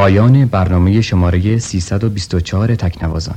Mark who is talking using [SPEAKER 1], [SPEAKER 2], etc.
[SPEAKER 1] پایان برنامه شماره 324 تکنوازان.